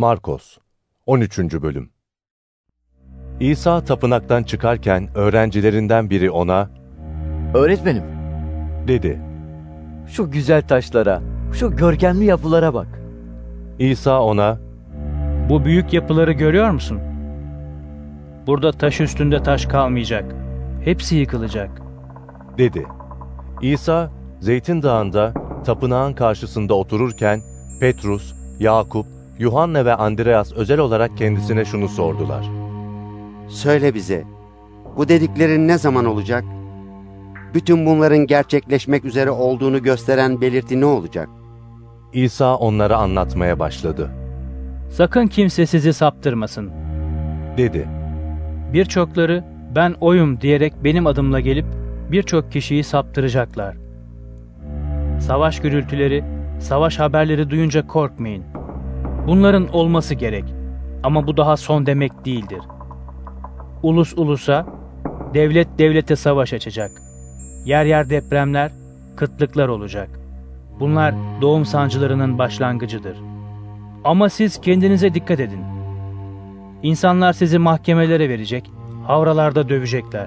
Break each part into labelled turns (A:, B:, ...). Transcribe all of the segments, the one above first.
A: Markos 13. Bölüm İsa tapınaktan çıkarken öğrencilerinden biri ona,
B: Öğretmenim,
A: dedi.
B: şu güzel taşlara, şu görkemli yapılara bak.
A: İsa ona,
C: Bu büyük yapıları görüyor musun? Burada taş üstünde taş kalmayacak. Hepsi yıkılacak.
A: dedi. İsa, Zeytin Dağı'nda tapınağın karşısında otururken, Petrus, Yakup, Yuhanna ve Andreas özel olarak kendisine şunu sordular.
D: Söyle bize, bu dediklerin ne zaman olacak? Bütün bunların gerçekleşmek üzere olduğunu gösteren belirti ne olacak?
A: İsa onlara anlatmaya başladı.
C: Sakın kimse sizi saptırmasın.
A: Dedi.
C: Birçokları ben oyum diyerek benim adımla gelip birçok kişiyi saptıracaklar. Savaş gürültüleri, savaş haberleri duyunca korkmayın. Bunların olması gerek ama bu daha son demek değildir. Ulus ulusa, devlet devlete savaş açacak. Yer yer depremler, kıtlıklar olacak. Bunlar doğum sancılarının başlangıcıdır. Ama siz kendinize dikkat edin. İnsanlar sizi mahkemelere verecek, havralarda dövecekler.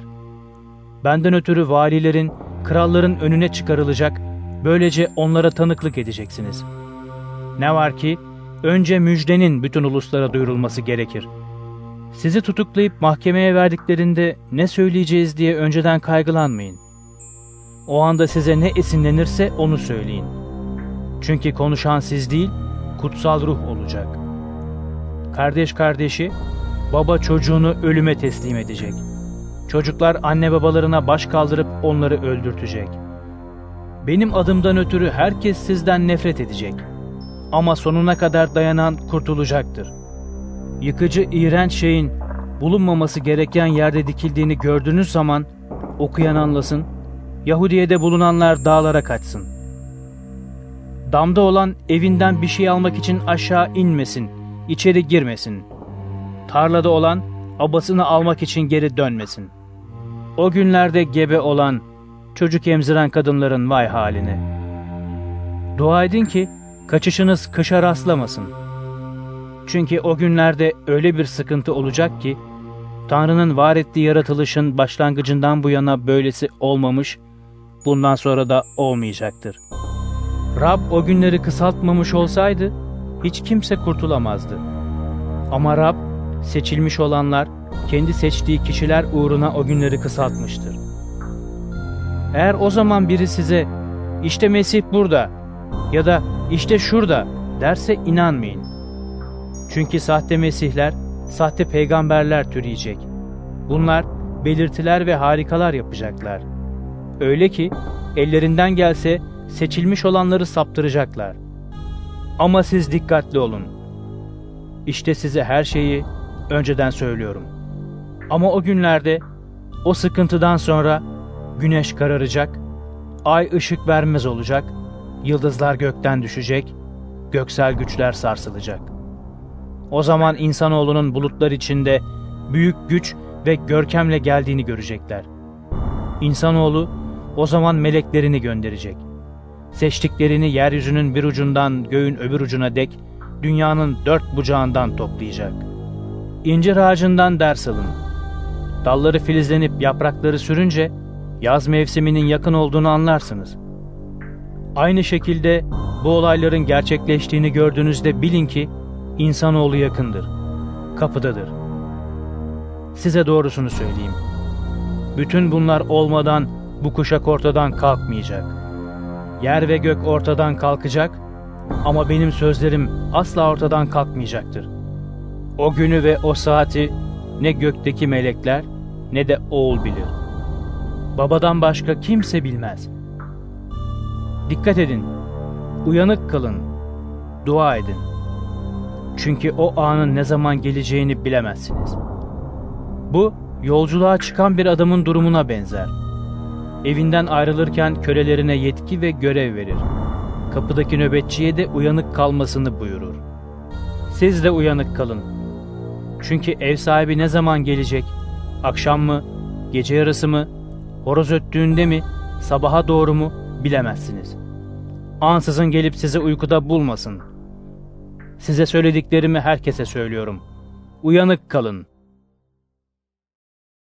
C: Benden ötürü valilerin, kralların önüne çıkarılacak, böylece onlara tanıklık edeceksiniz. Ne var ki, önce müjdenin bütün uluslara duyurulması gerekir. Sizi tutuklayıp mahkemeye verdiklerinde ne söyleyeceğiz diye önceden kaygılanmayın. O anda size ne esinlenirse onu söyleyin. Çünkü konuşan siz değil, kutsal ruh olacak. Kardeş kardeşi, baba çocuğunu ölüme teslim edecek. Çocuklar anne babalarına baş kaldırıp onları öldürtecek. Benim adımdan ötürü herkes sizden nefret edecek. Ama sonuna kadar dayanan kurtulacaktır. Yıkıcı iğrenç şeyin bulunmaması gereken yerde dikildiğini gördüğünüz zaman okuyan anlasın, Yahudiye'de bulunanlar dağlara kaçsın. Damda olan evinden bir şey almak için aşağı inmesin, içeri girmesin. Tarlada olan abasını almak için geri dönmesin. O günlerde gebe olan, çocuk emziren kadınların vay haline. Dua edin ki kaçışınız kışa rastlamasın. Çünkü o günlerde öyle bir sıkıntı olacak ki, Tanrı'nın var ettiği yaratılışın başlangıcından bu yana böylesi olmamış, bundan sonra da olmayacaktır. Rab o günleri kısaltmamış olsaydı, hiç kimse kurtulamazdı. Ama Rab, seçilmiş olanlar, kendi seçtiği kişiler uğruna o günleri kısaltmıştır. Eğer o zaman biri size, işte Mesih burada ya da işte şurada derse inanmayın. Çünkü sahte mesihler, sahte peygamberler türeyecek. Bunlar belirtiler ve harikalar yapacaklar. Öyle ki ellerinden gelse seçilmiş olanları saptıracaklar. Ama siz dikkatli olun. İşte size her şeyi önceden söylüyorum. Ama o günlerde, o sıkıntıdan sonra güneş kararacak, ay ışık vermez olacak, yıldızlar gökten düşecek, göksel güçler sarsılacak. O zaman insanoğlunun bulutlar içinde büyük güç ve görkemle geldiğini görecekler. İnsanoğlu o zaman meleklerini gönderecek. Seçtiklerini yeryüzünün bir ucundan göğün öbür ucuna dek dünyanın dört bucağından toplayacak. İncir ağacından ders alın. Dalları filizlenip yaprakları sürünce yaz mevsiminin yakın olduğunu anlarsınız. Aynı şekilde bu olayların gerçekleştiğini gördüğünüzde bilin ki insanoğlu yakındır, kapıdadır. Size doğrusunu söyleyeyim. Bütün bunlar olmadan bu kuşak ortadan kalkmayacak. Yer ve gök ortadan kalkacak ama benim sözlerim asla ortadan kalkmayacaktır. O günü ve o saati ne gökteki melekler ne de oğul bilir. Babadan başka kimse bilmez. Dikkat edin, uyanık kalın, dua edin. Çünkü o anın ne zaman geleceğini bilemezsiniz. Bu, yolculuğa çıkan bir adamın durumuna benzer. Evinden ayrılırken kölelerine yetki ve görev verir. Kapıdaki nöbetçiye de uyanık kalmasını buyurur. Siz de uyanık kalın. Çünkü ev sahibi ne zaman gelecek? Akşam mı? Gece yarısı mı? Horoz öttüğünde mi? Sabaha doğru mu? Bilemezsiniz. Ansızın gelip sizi uykuda bulmasın. Size söylediklerimi herkese söylüyorum. Uyanık kalın.